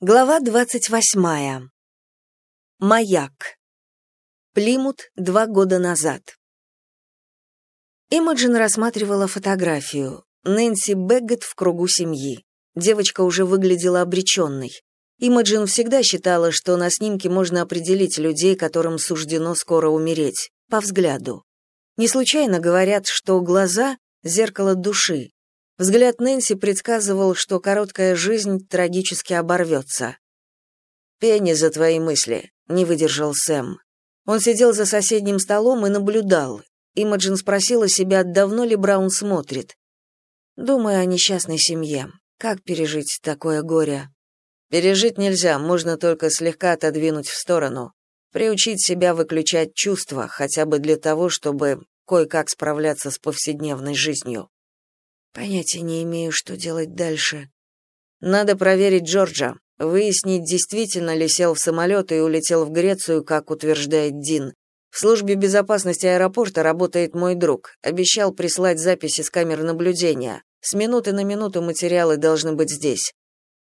Глава двадцать восьмая. Маяк. Плимут два года назад. Имаджин рассматривала фотографию. Нэнси Бэггет в кругу семьи. Девочка уже выглядела обреченной. Имаджин всегда считала, что на снимке можно определить людей, которым суждено скоро умереть, по взгляду. Не случайно говорят, что глаза — зеркало души, Взгляд Нэнси предсказывал, что короткая жизнь трагически оборвется. «Пенни за твои мысли», — не выдержал Сэм. Он сидел за соседним столом и наблюдал. Имаджин спросила себя, давно ли Браун смотрит. «Думаю о несчастной семье. Как пережить такое горе?» «Пережить нельзя, можно только слегка отодвинуть в сторону. Приучить себя выключать чувства, хотя бы для того, чтобы кое-как справляться с повседневной жизнью». Понятия не имею, что делать дальше. Надо проверить Джорджа, выяснить, действительно ли сел в самолет и улетел в Грецию, как утверждает Дин. В службе безопасности аэропорта работает мой друг. Обещал прислать записи с камер наблюдения. С минуты на минуту материалы должны быть здесь.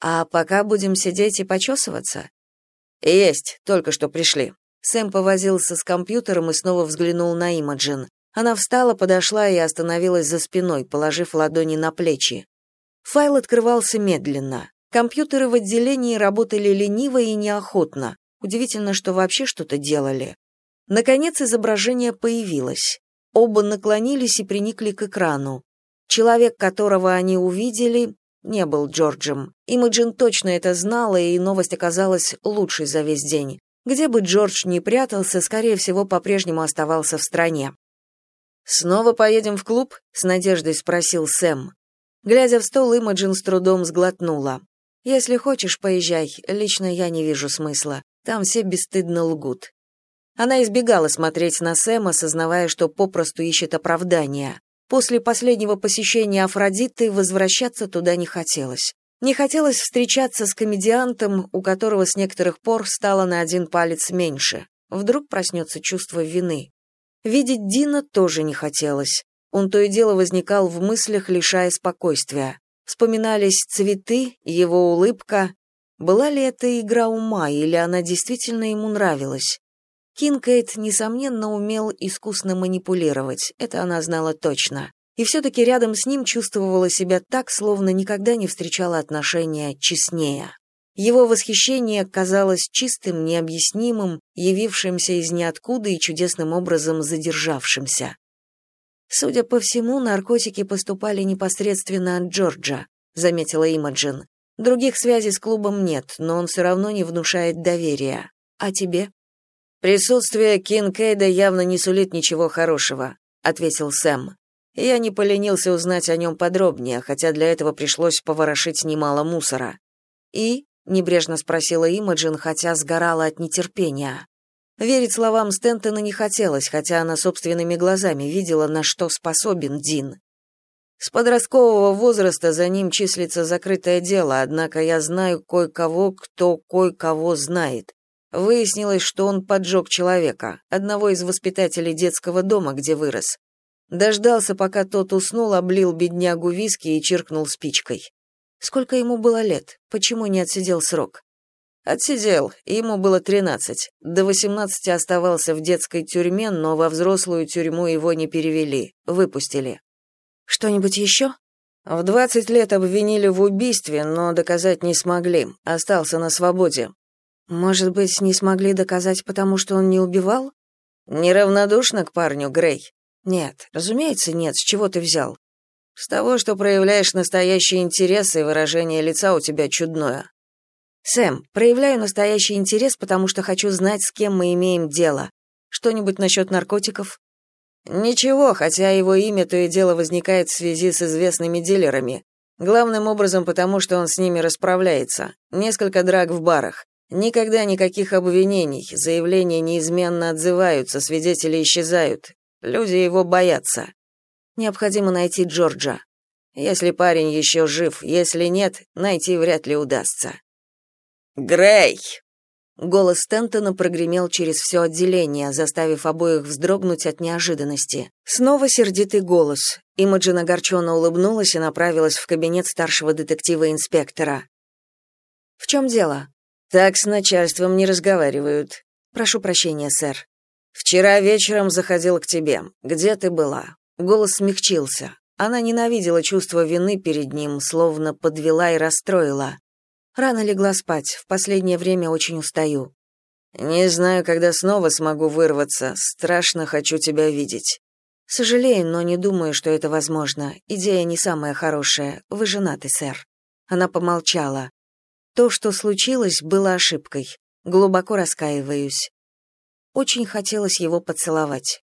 А пока будем сидеть и почесываться? Есть, только что пришли. Сэм повозился с компьютером и снова взглянул на Имаджин. Она встала, подошла и остановилась за спиной, положив ладони на плечи. Файл открывался медленно. Компьютеры в отделении работали лениво и неохотно. Удивительно, что вообще что-то делали. Наконец изображение появилось. Оба наклонились и приникли к экрану. Человек, которого они увидели, не был Джорджем. Имаджин точно это знала, и новость оказалась лучшей за весь день. Где бы Джордж ни прятался, скорее всего, по-прежнему оставался в стране. «Снова поедем в клуб?» — с надеждой спросил Сэм. Глядя в стол, Имаджин с трудом сглотнула. «Если хочешь, поезжай. Лично я не вижу смысла. Там все бесстыдно лгут». Она избегала смотреть на Сэма, сознавая, что попросту ищет оправдания. После последнего посещения Афродиты возвращаться туда не хотелось. Не хотелось встречаться с комедиантом, у которого с некоторых пор стало на один палец меньше. Вдруг проснется чувство вины. Видеть Дина тоже не хотелось. Он то и дело возникал в мыслях, лишая спокойствия. Вспоминались цветы, его улыбка. Была ли это игра ума, или она действительно ему нравилась? Кинкейт, несомненно, умел искусно манипулировать, это она знала точно. И все-таки рядом с ним чувствовала себя так, словно никогда не встречала отношения честнее. Его восхищение казалось чистым, необъяснимым, явившимся из ниоткуда и чудесным образом задержавшимся. Судя по всему, наркотики поступали непосредственно от Джорджа, заметила Имаджин. Других связей с клубом нет, но он все равно не внушает доверия. А тебе? Присутствие Кинкейда явно не сулит ничего хорошего, ответил Сэм. Я не поленился узнать о нем подробнее, хотя для этого пришлось поворошить немало мусора. И небрежно спросила Имаджин, хотя сгорала от нетерпения. Верить словам Стентона не хотелось, хотя она собственными глазами видела, на что способен Дин. С подросткового возраста за ним числится закрытое дело, однако я знаю кое-кого, кто кое-кого знает. Выяснилось, что он поджег человека, одного из воспитателей детского дома, где вырос. Дождался, пока тот уснул, облил беднягу виски и чиркнул спичкой. Сколько ему было лет? Почему не отсидел срок? Отсидел, ему было тринадцать. До восемнадцати оставался в детской тюрьме, но во взрослую тюрьму его не перевели, выпустили. Что-нибудь еще? В двадцать лет обвинили в убийстве, но доказать не смогли. Остался на свободе. Может быть, не смогли доказать, потому что он не убивал? Неравнодушна к парню, Грей. Нет, разумеется, нет. С чего ты взял? С того, что проявляешь настоящий интерес, и выражение лица у тебя чудное. Сэм, проявляю настоящий интерес, потому что хочу знать, с кем мы имеем дело. Что-нибудь насчет наркотиков? Ничего, хотя его имя то и дело возникает в связи с известными дилерами. Главным образом потому, что он с ними расправляется. Несколько драк в барах. Никогда никаких обвинений, заявления неизменно отзываются, свидетели исчезают. Люди его боятся. Необходимо найти Джорджа. Если парень еще жив, если нет, найти вряд ли удастся. Грей! Голос Стентона прогремел через все отделение, заставив обоих вздрогнуть от неожиданности. Снова сердитый голос. Имаджин огорченно улыбнулась и направилась в кабинет старшего детектива-инспектора. В чем дело? Так с начальством не разговаривают. Прошу прощения, сэр. Вчера вечером заходил к тебе. Где ты была? Голос смягчился. Она ненавидела чувство вины перед ним, словно подвела и расстроила. Рано легла спать, в последнее время очень устаю. Не знаю, когда снова смогу вырваться. Страшно хочу тебя видеть. Сожалею, но не думаю, что это возможно. Идея не самая хорошая. Вы женаты, сэр. Она помолчала. То, что случилось, было ошибкой. Глубоко раскаиваюсь. Очень хотелось его поцеловать.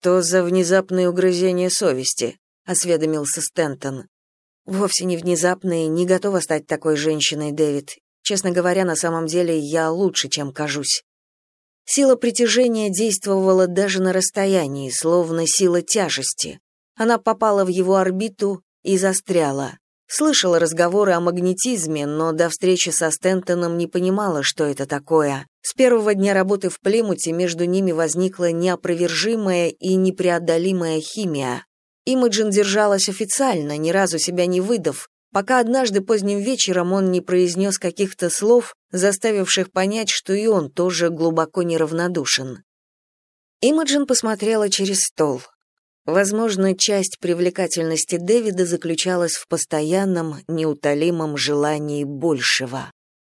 Что за внезапное угрызение совести? осведомился Стентон. Вовсе не внезапные, не готова стать такой женщиной, Дэвид. Честно говоря, на самом деле я лучше, чем кажусь. Сила притяжения действовала даже на расстоянии, словно сила тяжести. Она попала в его орбиту и застряла. Слышала разговоры о магнетизме, но до встречи со Стентоном не понимала, что это такое. С первого дня работы в Плимуте между ними возникла неопровержимая и непреодолимая химия. Имаджин держалась официально, ни разу себя не выдав, пока однажды поздним вечером он не произнес каких-то слов, заставивших понять, что и он тоже глубоко неравнодушен. Имаджин посмотрела через стол. Возможно, часть привлекательности Дэвида заключалась в постоянном, неутолимом желании большего.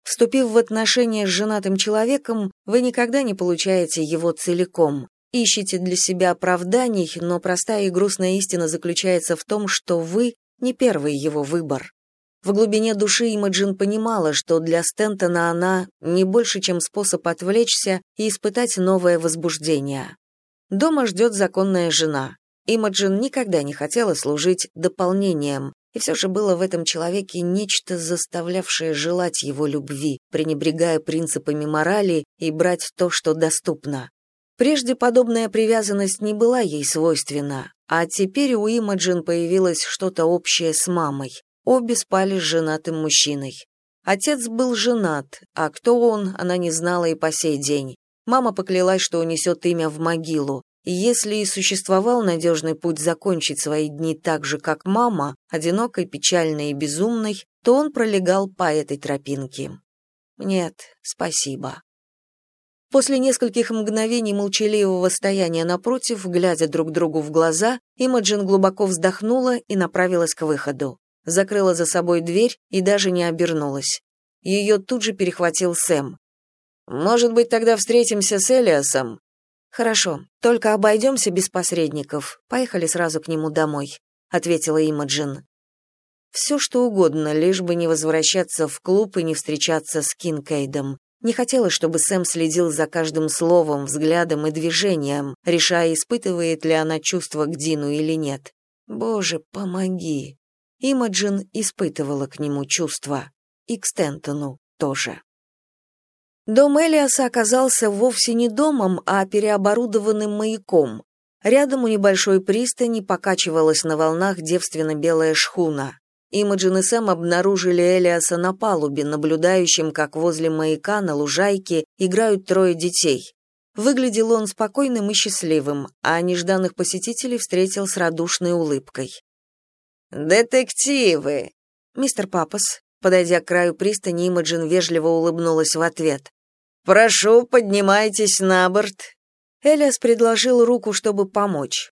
Вступив в отношения с женатым человеком, вы никогда не получаете его целиком. Ищете для себя оправданий, но простая и грустная истина заключается в том, что вы не первый его выбор. В глубине души Имаджин понимала, что для Стентона она не больше, чем способ отвлечься и испытать новое возбуждение. Дома ждет законная жена. Имаджин никогда не хотела служить дополнением, и все же было в этом человеке нечто, заставлявшее желать его любви, пренебрегая принципами морали и брать то, что доступно. Прежде подобная привязанность не была ей свойственна, а теперь у Имаджин появилось что-то общее с мамой. Обе спали с женатым мужчиной. Отец был женат, а кто он, она не знала и по сей день. Мама поклялась, что унесет имя в могилу. Если и существовал надежный путь закончить свои дни так же, как мама, одинокой, печальной и безумной, то он пролегал по этой тропинке. Нет, спасибо. После нескольких мгновений молчаливого стояния напротив, глядя друг другу в глаза, Имаджин глубоко вздохнула и направилась к выходу. Закрыла за собой дверь и даже не обернулась. Ее тут же перехватил Сэм. «Может быть, тогда встретимся с Элиасом?» «Хорошо, только обойдемся без посредников. Поехали сразу к нему домой», — ответила Имаджин. Все что угодно, лишь бы не возвращаться в клуб и не встречаться с Кинкейдом. Не хотелось, чтобы Сэм следил за каждым словом, взглядом и движением, решая, испытывает ли она чувства к Дину или нет. Боже, помоги. Имаджин испытывала к нему чувства. И к Стентону тоже. Дом Элиаса оказался вовсе не домом, а переоборудованным маяком. Рядом у небольшой пристани покачивалась на волнах девственно-белая шхуна. Имаджин и Сэм обнаружили Элиаса на палубе, наблюдающим, как возле маяка на лужайке играют трое детей. Выглядел он спокойным и счастливым, а нежданных посетителей встретил с радушной улыбкой. «Детективы!» Мистер Папас, подойдя к краю пристани, Имаджин вежливо улыбнулась в ответ. «Прошу, поднимайтесь на борт». Элиас предложил руку, чтобы помочь.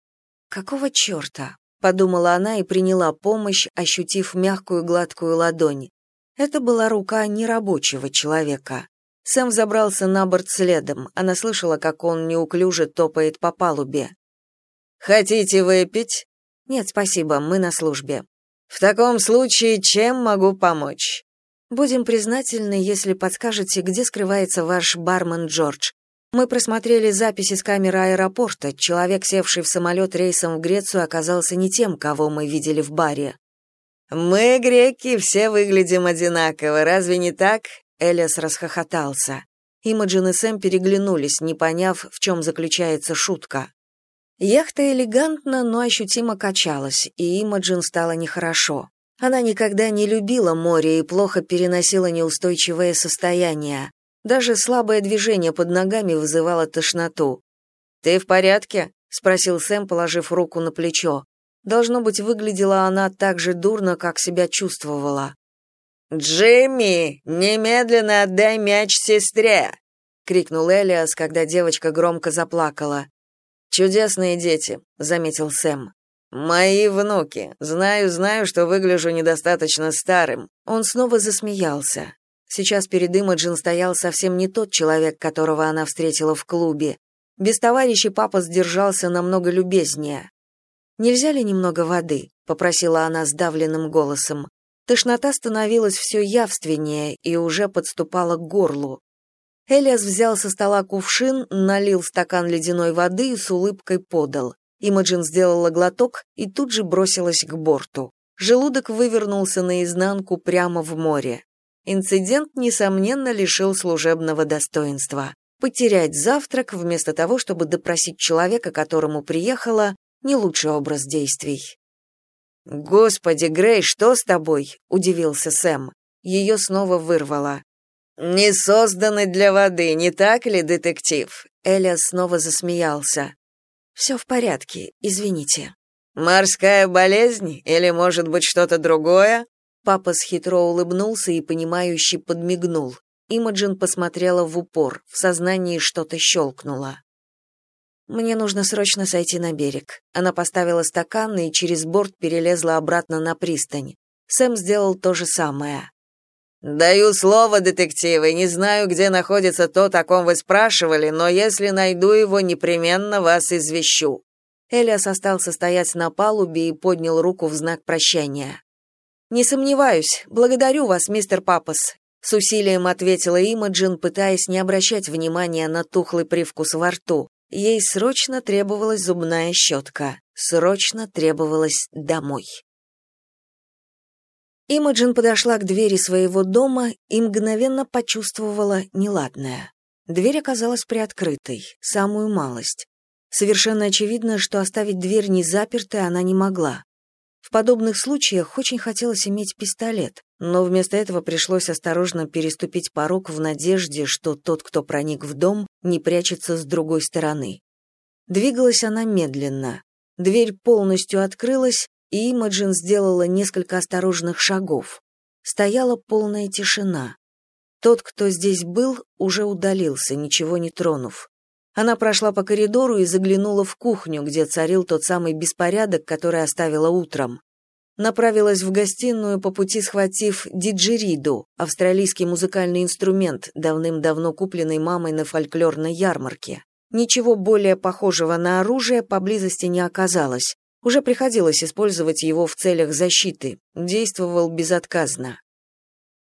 «Какого черта? подумала она и приняла помощь, ощутив мягкую гладкую ладонь. Это была рука нерабочего человека. Сэм забрался на борт следом. Она слышала, как он неуклюже топает по палубе. Хотите выпить? Нет, спасибо, мы на службе. В таком случае, чем могу помочь? Будем признательны, если подскажете, где скрывается ваш бармен Джордж. Мы просмотрели записи с камеры аэропорта. Человек, севший в самолет рейсом в Грецию, оказался не тем, кого мы видели в баре. Мы, греки, все выглядим одинаково, разве не так? Элиас расхохотался. Имаджин и Сэм переглянулись, не поняв, в чем заключается шутка. Яхта элегантно, но ощутимо качалась, и Имаджин стало нехорошо. Она никогда не любила море и плохо переносила неустойчивое состояние. Даже слабое движение под ногами вызывало тошноту. «Ты в порядке?» — спросил Сэм, положив руку на плечо. Должно быть, выглядела она так же дурно, как себя чувствовала. «Джимми, немедленно отдай мяч сестре!» — крикнул Элиас, когда девочка громко заплакала. «Чудесные дети», — заметил Сэм. «Мои внуки. Знаю, знаю, что выгляжу недостаточно старым». Он снова засмеялся. Сейчас перед Имаджин стоял совсем не тот человек, которого она встретила в клубе. Без товарищей папа сдержался намного любезнее. «Нельзя ли немного воды?» — попросила она сдавленным голосом. Тошнота становилась все явственнее и уже подступала к горлу. Элиас взял со стола кувшин, налил стакан ледяной воды и с улыбкой подал. Имаджин сделала глоток и тут же бросилась к борту. Желудок вывернулся наизнанку прямо в море. Инцидент, несомненно, лишил служебного достоинства. Потерять завтрак вместо того, чтобы допросить человека, которому приехала, не лучший образ действий. «Господи, Грей, что с тобой?» — удивился Сэм. Ее снова вырвало. «Не созданы для воды, не так ли, детектив?» Элиас снова засмеялся. «Все в порядке, извините». «Морская болезнь? Или, может быть, что-то другое?» Папа схитро улыбнулся и, понимающе подмигнул. Имаджин посмотрела в упор, в сознании что-то щелкнуло. Мне нужно срочно сойти на берег. Она поставила стакан и через борт перелезла обратно на пристань. Сэм сделал то же самое. Даю слово, детективы, не знаю, где находится тот, о ком вы спрашивали, но если найду его, непременно вас извещу. Элиас остался стоять на палубе и поднял руку в знак прощания. Не сомневаюсь. Благодарю вас, мистер Папас, с усилием ответила Имаджин, пытаясь не обращать внимания на тухлый привкус во рту. Ей срочно требовалась зубная щетка, срочно требовалась домой. Имаджин подошла к двери своего дома и мгновенно почувствовала неладное. Дверь оказалась приоткрытой, самую малость. Совершенно очевидно, что оставить дверь незапертой она не могла. В подобных случаях очень хотелось иметь пистолет, но вместо этого пришлось осторожно переступить порог в надежде, что тот, кто проник в дом, не прячется с другой стороны. Двигалась она медленно. Дверь полностью открылась, и Имаджин сделала несколько осторожных шагов. Стояла полная тишина. Тот, кто здесь был, уже удалился, ничего не тронув. Она прошла по коридору и заглянула в кухню, где царил тот самый беспорядок, который оставила утром. Направилась в гостиную, по пути схватив диджериду, австралийский музыкальный инструмент, давным-давно купленный мамой на фольклорной ярмарке. Ничего более похожего на оружие поблизости не оказалось. Уже приходилось использовать его в целях защиты. Действовал безотказно.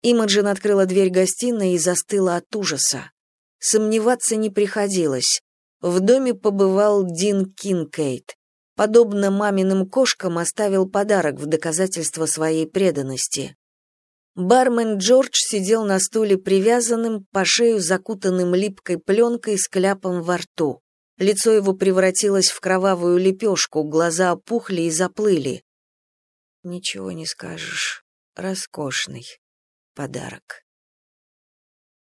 Имаджин открыла дверь гостиной и застыла от ужаса. Сомневаться не приходилось. В доме побывал Дин Кинкейт. Подобно маминым кошкам оставил подарок в доказательство своей преданности. Бармен Джордж сидел на стуле привязанным, по шею закутанным липкой пленкой с кляпом во рту. Лицо его превратилось в кровавую лепешку, глаза опухли и заплыли. Ничего не скажешь. Роскошный подарок.